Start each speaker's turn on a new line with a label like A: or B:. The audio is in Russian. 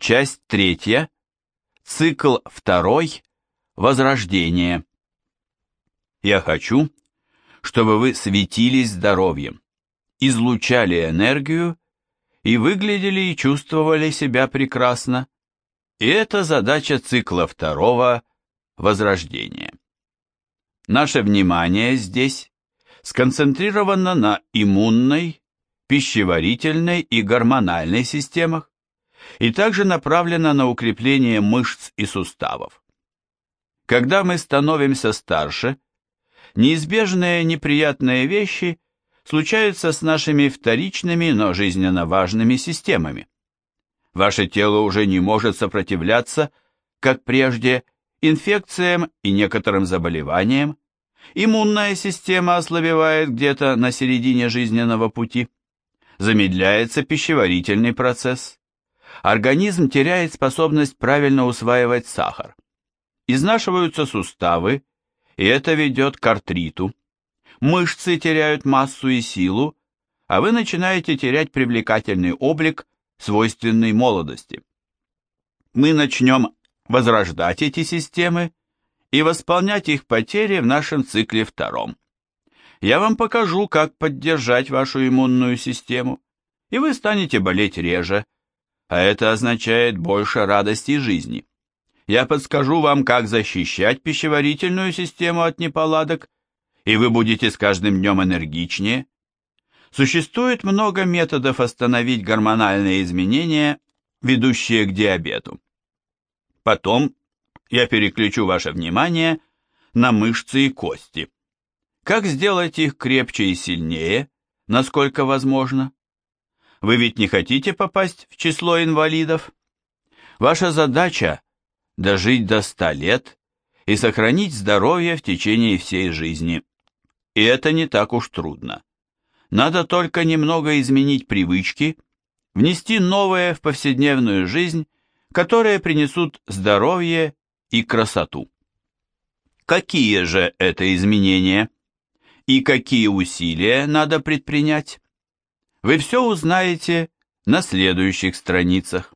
A: Часть третья. Цикл второй. Возрождение. Я хочу, чтобы вы светились здоровьем, излучали энергию и выглядели и чувствовали себя прекрасно. И это задача цикла второго возрождения. Наше внимание здесь сконцентрировано на иммунной, пищеварительной и гормональной системах и также направлено на укрепление мышц и суставов. Когда мы становимся старше, неизбежные неприятные вещи случаются с нашими вторичными, но жизненно важными системами. Ваше тело уже не может сопротивляться, как прежде, инфекциям и некоторым заболеваниям, иммунная система ослабевает где-то на середине жизненного пути, замедляется пищеварительный процесс, организм теряет способность правильно усваивать сахар, изнашиваются суставы, и это ведет к артриту, мышцы теряют массу и силу, а вы начинаете терять привлекательный облик, свойственный молодости. Мы начнем возрождать эти системы и восполнять их потери в нашем цикле втором. Я вам покажу, как поддержать вашу иммунную систему, и вы станете болеть реже, а это означает больше радости жизни. Я подскажу вам, как защищать пищеварительную систему от неполадок, и вы будете с каждым днем энергичнее. Существует много методов остановить гормональные изменения, ведущие к диабету. Потом я переключу ваше внимание на мышцы и кости. Как сделать их крепче и сильнее, насколько возможно? Вы ведь не хотите попасть в число инвалидов? Ваша задача – дожить до 100 лет и сохранить здоровье в течение всей жизни. И это не так уж трудно. Надо только немного изменить привычки, внести новое в повседневную жизнь которые принесут здоровье и красоту. Какие же это изменения? И какие усилия надо предпринять? Вы все узнаете на следующих страницах.